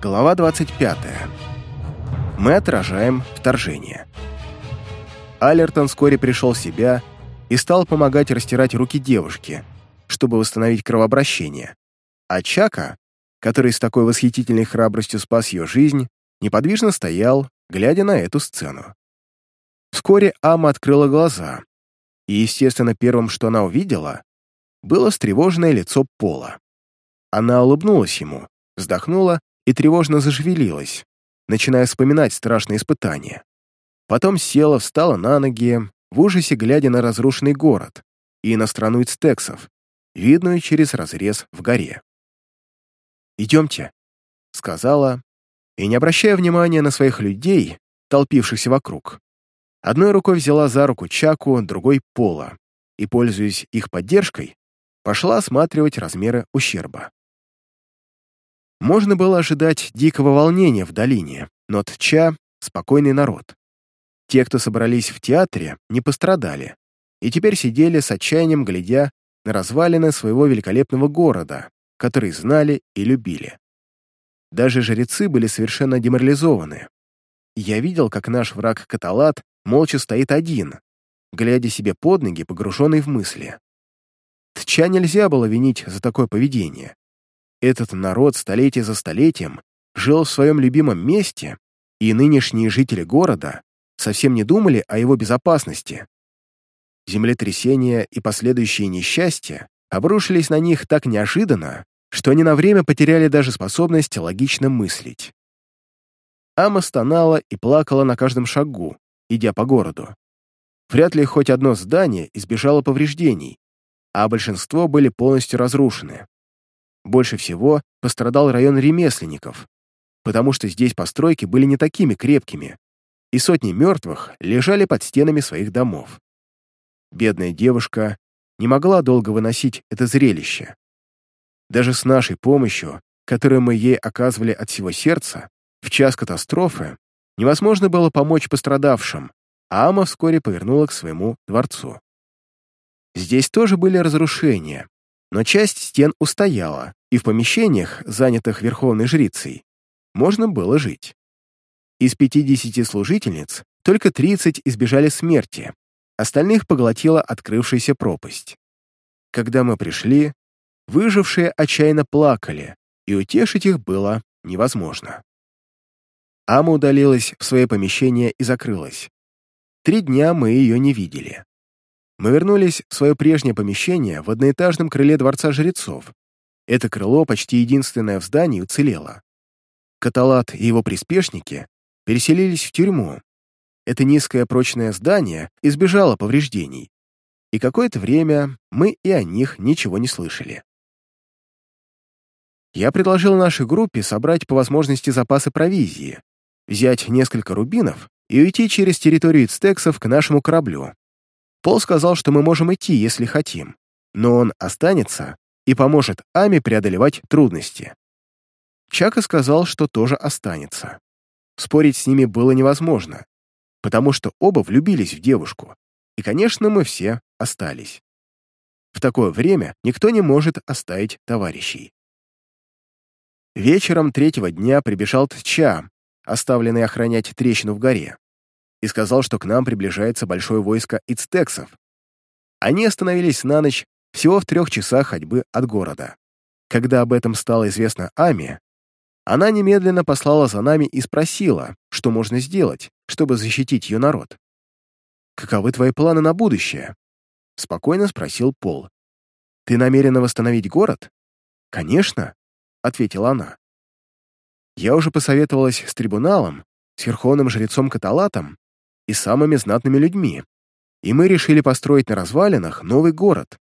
Глава 25. Мы отражаем вторжение. Алертон вскоре пришел в себя и стал помогать растирать руки девушки, чтобы восстановить кровообращение. А Чака, который с такой восхитительной храбростью спас ее жизнь, неподвижно стоял, глядя на эту сцену. Вскоре Ама открыла глаза, и, естественно, первым, что она увидела, было встревоженное лицо Пола. Она улыбнулась ему, вздохнула и тревожно зашевелилась, начиная вспоминать страшные испытания. Потом села, встала на ноги, в ужасе глядя на разрушенный город и на страну ицтексов, видную через разрез в горе. «Идемте», — сказала, и, не обращая внимания на своих людей, толпившихся вокруг, одной рукой взяла за руку Чаку, другой — Пола, и, пользуясь их поддержкой, пошла осматривать размеры ущерба. Можно было ожидать дикого волнения в долине, но Тча — спокойный народ. Те, кто собрались в театре, не пострадали, и теперь сидели с отчаянием, глядя на развалины своего великолепного города, который знали и любили. Даже жрецы были совершенно деморализованы. Я видел, как наш враг Каталат молча стоит один, глядя себе под ноги, погруженный в мысли. Тча нельзя было винить за такое поведение. Этот народ столетие за столетием жил в своем любимом месте, и нынешние жители города совсем не думали о его безопасности. Землетрясения и последующие несчастья обрушились на них так неожиданно, что они на время потеряли даже способность логично мыслить. Ама стонала и плакала на каждом шагу, идя по городу. Вряд ли хоть одно здание избежало повреждений, а большинство были полностью разрушены. Больше всего пострадал район ремесленников, потому что здесь постройки были не такими крепкими, и сотни мертвых лежали под стенами своих домов. Бедная девушка не могла долго выносить это зрелище. Даже с нашей помощью, которую мы ей оказывали от всего сердца, в час катастрофы невозможно было помочь пострадавшим, а Ама вскоре повернула к своему дворцу. Здесь тоже были разрушения, но часть стен устояла, и в помещениях, занятых верховной жрицей, можно было жить. Из 50 служительниц только 30 избежали смерти, остальных поглотила открывшаяся пропасть. Когда мы пришли, выжившие отчаянно плакали, и утешить их было невозможно. Ама удалилась в свое помещение и закрылась. Три дня мы ее не видели. Мы вернулись в свое прежнее помещение в одноэтажном крыле Дворца Жрецов. Это крыло, почти единственное в здании, уцелело. Каталат и его приспешники переселились в тюрьму. Это низкое прочное здание избежало повреждений, и какое-то время мы и о них ничего не слышали. Я предложил нашей группе собрать по возможности запасы провизии, взять несколько рубинов и уйти через территорию ицтексов к нашему кораблю, Пол сказал, что мы можем идти, если хотим, но он останется и поможет Ами преодолевать трудности. Чака сказал, что тоже останется. Спорить с ними было невозможно, потому что оба влюбились в девушку, и, конечно, мы все остались. В такое время никто не может оставить товарищей. Вечером третьего дня прибежал Тча, оставленный охранять трещину в горе и сказал, что к нам приближается большое войско ицтексов. Они остановились на ночь всего в трех часах ходьбы от города. Когда об этом стало известно Ами, она немедленно послала за нами и спросила, что можно сделать, чтобы защитить ее народ. «Каковы твои планы на будущее?» — спокойно спросил Пол. «Ты намерена восстановить город?» «Конечно», — ответила она. «Я уже посоветовалась с трибуналом, с верховным жрецом Каталатом и самыми знатными людьми, и мы решили построить на развалинах новый город.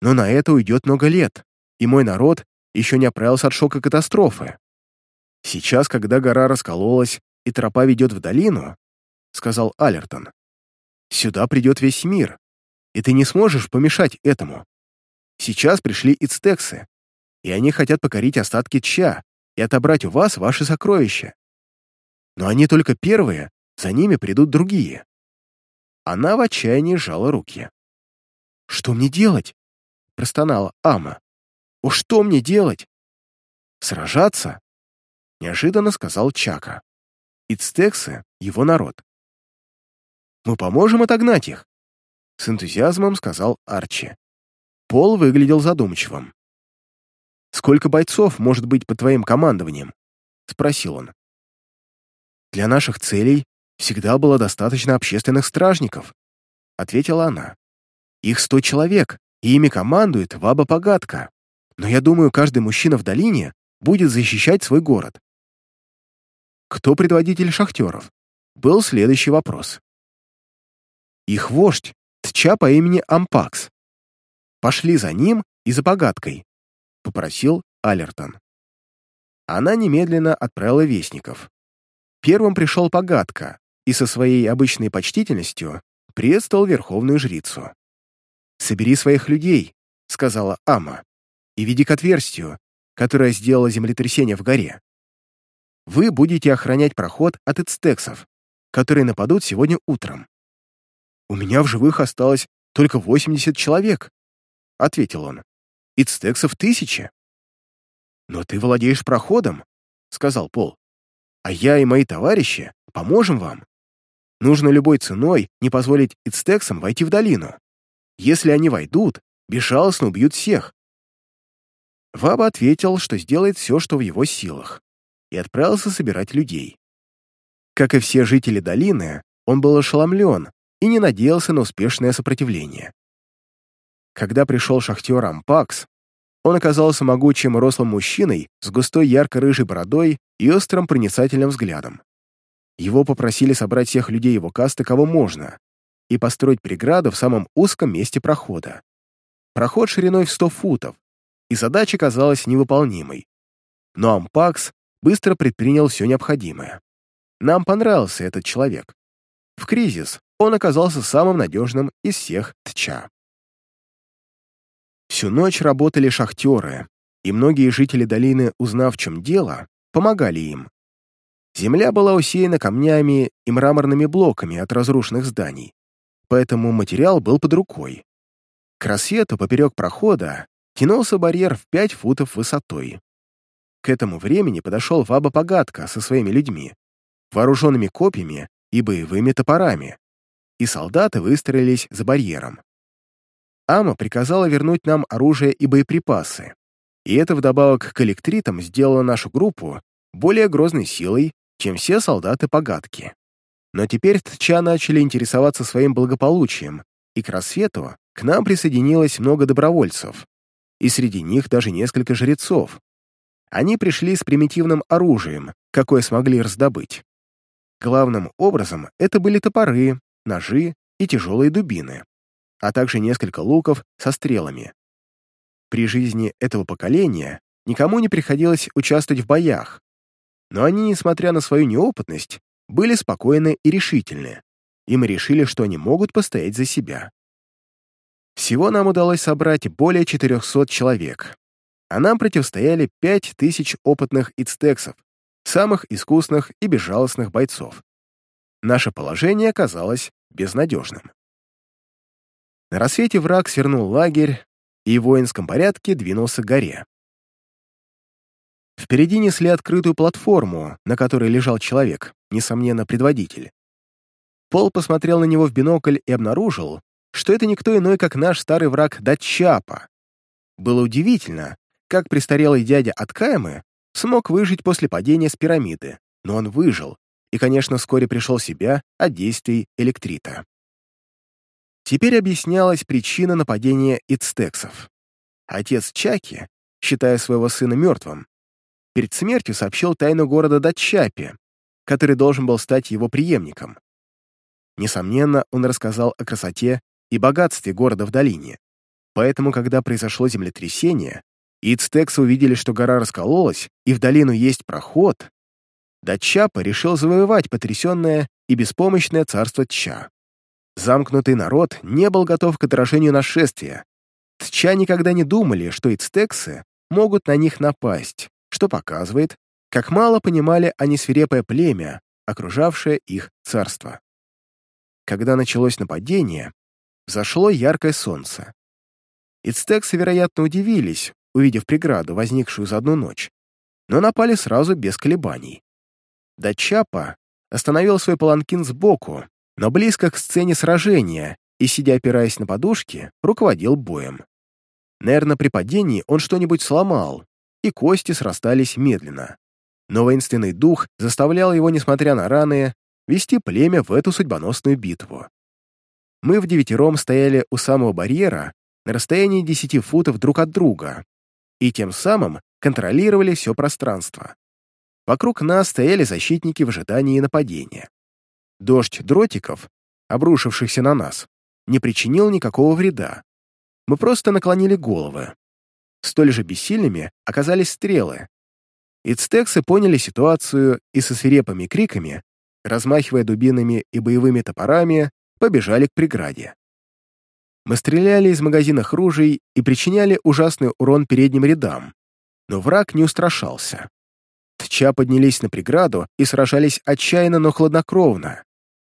Но на это уйдет много лет, и мой народ еще не оправился от шока катастрофы. Сейчас, когда гора раскололась и тропа ведет в долину, — сказал Алертон, — сюда придет весь мир, и ты не сможешь помешать этому. Сейчас пришли ицтексы, и они хотят покорить остатки Ча и отобрать у вас ваши сокровища. Но они только первые, за ними придут другие. Она в отчаянии сжала руки. «Что мне делать?» — простонала Ама. «О, что мне делать? Сражаться? — неожиданно сказал Чака. «Ицтексы — его народ». «Мы поможем отогнать их», — с энтузиазмом сказал Арчи. Пол выглядел задумчивым. «Сколько бойцов может быть под твоим командованием?» — спросил он. «Для наших целей всегда было достаточно общественных стражников», — ответила она. «Их сто человек, и ими командует Ваба Погадка. Но я думаю, каждый мужчина в долине будет защищать свой город». Кто предводитель шахтеров? Был следующий вопрос. Их вождь, Тча по имени Ампакс. Пошли за ним и за Погадкой, попросил Алертон. Она немедленно отправила вестников. Первым пришел Погадка и со своей обычной почтительностью приветствовал верховную жрицу. «Собери своих людей», — сказала Ама, «и веди к отверстию, которое сделало землетрясение в горе. Вы будете охранять проход от эцтексов, которые нападут сегодня утром. У меня в живых осталось только 80 человек, — ответил он. Ицтексов тысяча. Но ты владеешь проходом, — сказал Пол. А я и мои товарищи поможем вам. Нужно любой ценой не позволить ицтексам войти в долину. Если они войдут, безжалостно убьют всех. Ваба ответил, что сделает все, что в его силах и отправился собирать людей. Как и все жители долины, он был ошеломлен и не надеялся на успешное сопротивление. Когда пришел шахтер Ампакс, он оказался могучим рослым мужчиной с густой ярко-рыжей бородой и острым проницательным взглядом. Его попросили собрать всех людей его касты, кого можно, и построить преграду в самом узком месте прохода. Проход шириной в 100 футов, и задача казалась невыполнимой. Но Ампакс быстро предпринял все необходимое. Нам понравился этот человек. В кризис он оказался самым надежным из всех ТЧА. Всю ночь работали шахтеры, и многие жители долины, узнав, в чем дело, помогали им. Земля была усеяна камнями и мраморными блоками от разрушенных зданий, поэтому материал был под рукой. К рассвету поперек прохода тянулся барьер в 5 футов высотой. К этому времени подошел Ваба Погадка со своими людьми, вооруженными копьями и боевыми топорами, и солдаты выстроились за барьером. Ама приказала вернуть нам оружие и боеприпасы, и это вдобавок к электритам сделало нашу группу более грозной силой, чем все солдаты Погадки. Но теперь Тча начали интересоваться своим благополучием, и к рассвету к нам присоединилось много добровольцев, и среди них даже несколько жрецов, они пришли с примитивным оружием, какое смогли раздобыть. Главным образом это были топоры, ножи и тяжелые дубины, а также несколько луков со стрелами. При жизни этого поколения никому не приходилось участвовать в боях, но они, несмотря на свою неопытность, были спокойны и решительны, и мы решили, что они могут постоять за себя. Всего нам удалось собрать более 400 человек, а нам противостояли пять тысяч опытных ицтексов, самых искусных и безжалостных бойцов. Наше положение оказалось безнадежным. На рассвете враг свернул лагерь и в воинском порядке двинулся к горе. Впереди несли открытую платформу, на которой лежал человек, несомненно, предводитель. Пол посмотрел на него в бинокль и обнаружил, что это никто иной, как наш старый враг Датчапа. Было удивительно, как престарелый дядя от Каемы смог выжить после падения с пирамиды, но он выжил и, конечно, вскоре пришел в себя от действий электрита. Теперь объяснялась причина нападения ицтексов. Отец Чаки, считая своего сына мертвым, перед смертью сообщил тайну города Датчапи, который должен был стать его преемником. Несомненно, он рассказал о красоте и богатстве города в долине. Поэтому, когда произошло землетрясение, и ицтексы увидели, что гора раскололась, и в долину есть проход, Датчапа решил завоевать потрясенное и беспомощное царство Тча. Замкнутый народ не был готов к отражению нашествия. Тча никогда не думали, что ицтексы могут на них напасть, что показывает, как мало понимали они свирепое племя, окружавшее их царство. Когда началось нападение, взошло яркое солнце. Ицтексы, вероятно, удивились, увидев преграду, возникшую за одну ночь. но напали сразу без колебаний. Дачапа остановил свой паланкин сбоку, но близко к сцене сражения и, сидя опираясь на подушки, руководил боем. Наверное, при падении он что-нибудь сломал, и кости срастались медленно. Но воинственный дух заставлял его, несмотря на раны, вести племя в эту судьбоносную битву. Мы в девятером стояли у самого барьера на расстоянии 10 футов друг от друга и тем самым контролировали все пространство. Вокруг нас стояли защитники в ожидании нападения. Дождь дротиков, обрушившихся на нас, не причинил никакого вреда. Мы просто наклонили головы. Столь же бессильными оказались стрелы. Ицтексы поняли ситуацию и со свирепыми криками, размахивая дубинами и боевыми топорами, побежали к преграде. Мы стреляли из магазинов ружей и причиняли ужасный урон передним рядам, но враг не устрашался. Тча поднялись на преграду и сражались отчаянно, но хладнокровно.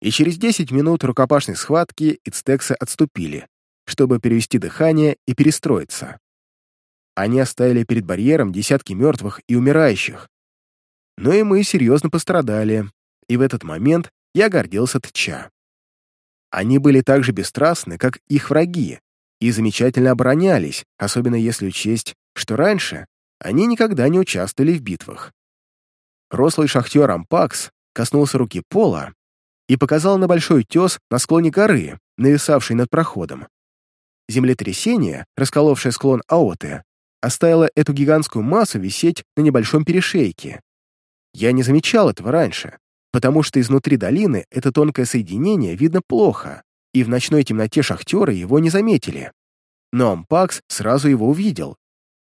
И через 10 минут рукопашной схватки ицтексы отступили, чтобы перевести дыхание и перестроиться. Они оставили перед барьером десятки мертвых и умирающих. Но и мы серьезно пострадали, и в этот момент я гордился Тча. Они были так же бесстрастны, как их враги, и замечательно оборонялись, особенно если учесть, что раньше они никогда не участвовали в битвах. Рослый шахтер Ампакс коснулся руки пола и показал на большой утес на склоне горы, нависавший над проходом. Землетрясение, расколовшее склон Аоты, оставило эту гигантскую массу висеть на небольшом перешейке. Я не замечал этого раньше, потому что изнутри долины это тонкое соединение видно плохо, и в ночной темноте шахтеры его не заметили. Но Ампакс сразу его увидел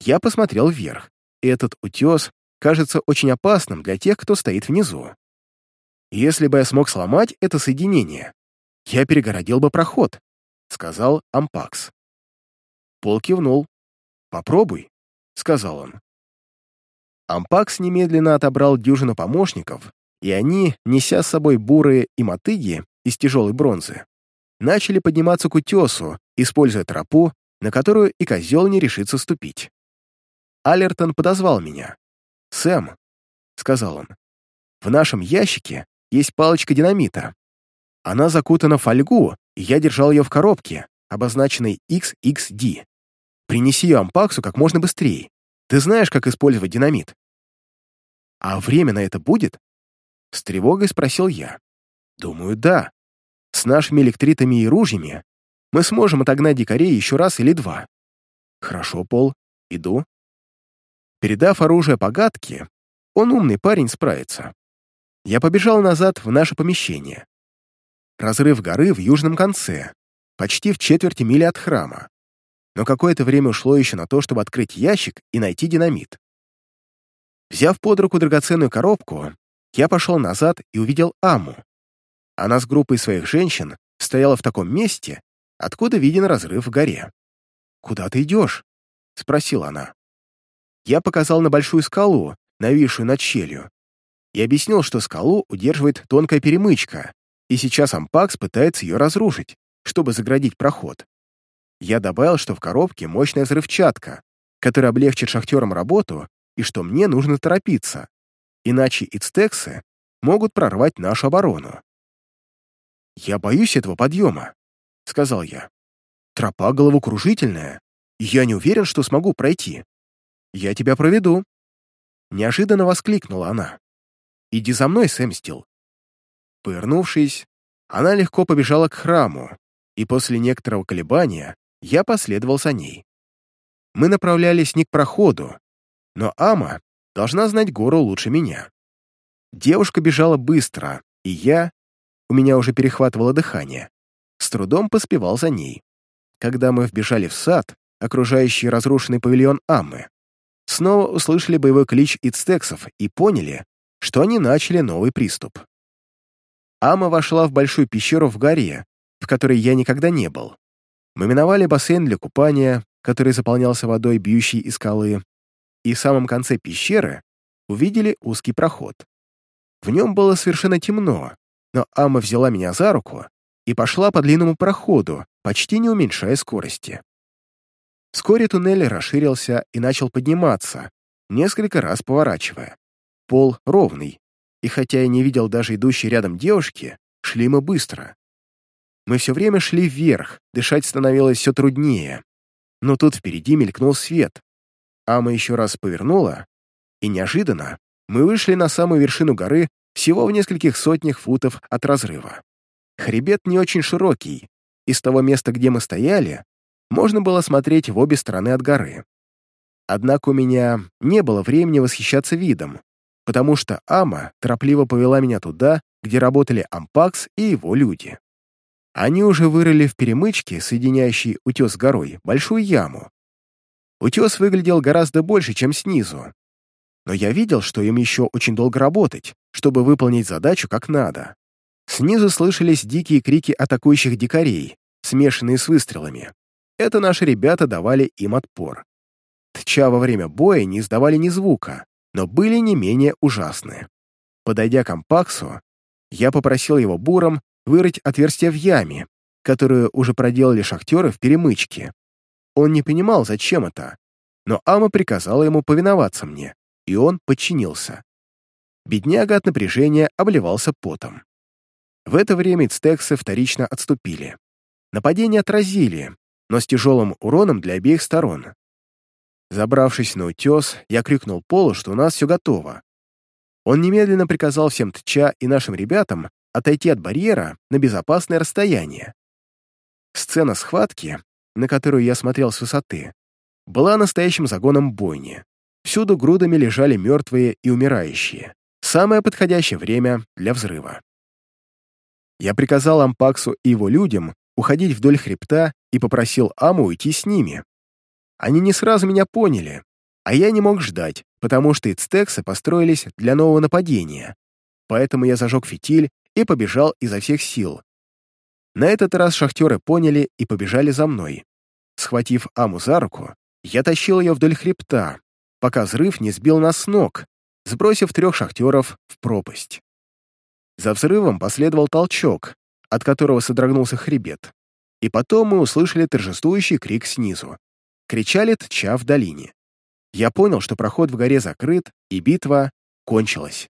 я посмотрел вверх, этот утес кажется очень опасным для тех, кто стоит внизу. Если бы я смог сломать это соединение, я перегородил бы проход, сказал Ампакс. Пол кивнул. «Попробуй», — сказал он. Ампакс немедленно отобрал дюжину помощников, и они, неся с собой бурые и мотыги из тяжелой бронзы, начали подниматься к утесу, используя тропу, на которую и козел не решится ступить. Алертон подозвал меня. «Сэм», — сказал он, — «в нашем ящике есть палочка динамита. Она закутана в фольгу, и я держал ее в коробке, обозначенной XXD. Принеси ее Ампаксу как можно быстрее. Ты знаешь, как использовать динамит?» «А время на это будет?» С тревогой спросил я. «Думаю, да. С нашими электритами и ружьями мы сможем отогнать дикарей еще раз или два». «Хорошо, Пол. Иду». Передав оружие погадке, он умный парень справится. Я побежал назад в наше помещение. Разрыв горы в южном конце, почти в четверти мили от храма. Но какое-то время ушло еще на то, чтобы открыть ящик и найти динамит. Взяв под руку драгоценную коробку, я пошел назад и увидел Аму. Она с группой своих женщин стояла в таком месте, откуда виден разрыв в горе. «Куда ты идешь?» — спросила она. Я показал на большую скалу, нависшую над щелью, и объяснил, что скалу удерживает тонкая перемычка, и сейчас Ампакс пытается ее разрушить, чтобы заградить проход. Я добавил, что в коробке мощная взрывчатка, которая облегчит шахтерам работу, и что мне нужно торопиться, иначе ицтексы могут прорвать нашу оборону. «Я боюсь этого подъема», — сказал я. «Тропа головокружительная, и я не уверен, что смогу пройти. «Я тебя проведу!» Неожиданно воскликнула она. «Иди за мной, Сэмстил!» Повернувшись, она легко побежала к храму, и после некоторого колебания я последовал за ней. Мы направлялись не к проходу, но Ама должна знать гору лучше меня. Девушка бежала быстро, и я, у меня уже перехватывало дыхание, с трудом поспевал за ней. Когда мы вбежали в сад, окружающий разрушенный павильон Аммы, снова услышали боевой клич ицтексов и поняли, что они начали новый приступ. Ама вошла в большую пещеру в горе, в которой я никогда не был. Мы миновали бассейн для купания, который заполнялся водой, бьющей из скалы, и в самом конце пещеры увидели узкий проход. В нем было совершенно темно, но Ама взяла меня за руку и пошла по длинному проходу, почти не уменьшая скорости. Вскоре туннель расширился и начал подниматься, несколько раз поворачивая. Пол ровный, и хотя я не видел даже идущей рядом девушки, шли мы быстро. Мы все время шли вверх, дышать становилось все труднее. Но тут впереди мелькнул свет. Ама еще раз повернула, и неожиданно мы вышли на самую вершину горы всего в нескольких сотнях футов от разрыва. Хребет не очень широкий, и с того места, где мы стояли, можно было смотреть в обе стороны от горы. Однако у меня не было времени восхищаться видом, потому что Ама торопливо повела меня туда, где работали Ампакс и его люди. Они уже вырыли в перемычке, соединяющей утес с горой, большую яму. Утес выглядел гораздо больше, чем снизу. Но я видел, что им еще очень долго работать, чтобы выполнить задачу как надо. Снизу слышались дикие крики атакующих дикарей, смешанные с выстрелами. Это наши ребята давали им отпор. Тча во время боя не издавали ни звука, но были не менее ужасны. Подойдя к Ампаксу, я попросил его буром вырыть отверстие в яме, которую уже проделали шахтеры в перемычке. Он не понимал, зачем это, но Ама приказала ему повиноваться мне, и он подчинился. Бедняга от напряжения обливался потом. В это время ицтексы вторично отступили. Нападение отразили, но с тяжелым уроном для обеих сторон. Забравшись на утес, я крикнул Полу, что у нас все готово. Он немедленно приказал всем Тча и нашим ребятам отойти от барьера на безопасное расстояние. Сцена схватки, на которую я смотрел с высоты, была настоящим загоном бойни. Всюду грудами лежали мертвые и умирающие. Самое подходящее время для взрыва. Я приказал Ампаксу и его людям уходить вдоль хребта и попросил Аму уйти с ними. Они не сразу меня поняли, а я не мог ждать, потому что ицтексы построились для нового нападения. Поэтому я зажег фитиль и побежал изо всех сил. На этот раз шахтеры поняли и побежали за мной. Схватив Аму за руку, я тащил ее вдоль хребта, пока взрыв не сбил нас с ног, сбросив трех шахтеров в пропасть. За взрывом последовал толчок, от которого содрогнулся хребет. И потом мы услышали торжествующий крик снизу. Кричали тча в долине. Я понял, что проход в горе закрыт, и битва кончилась.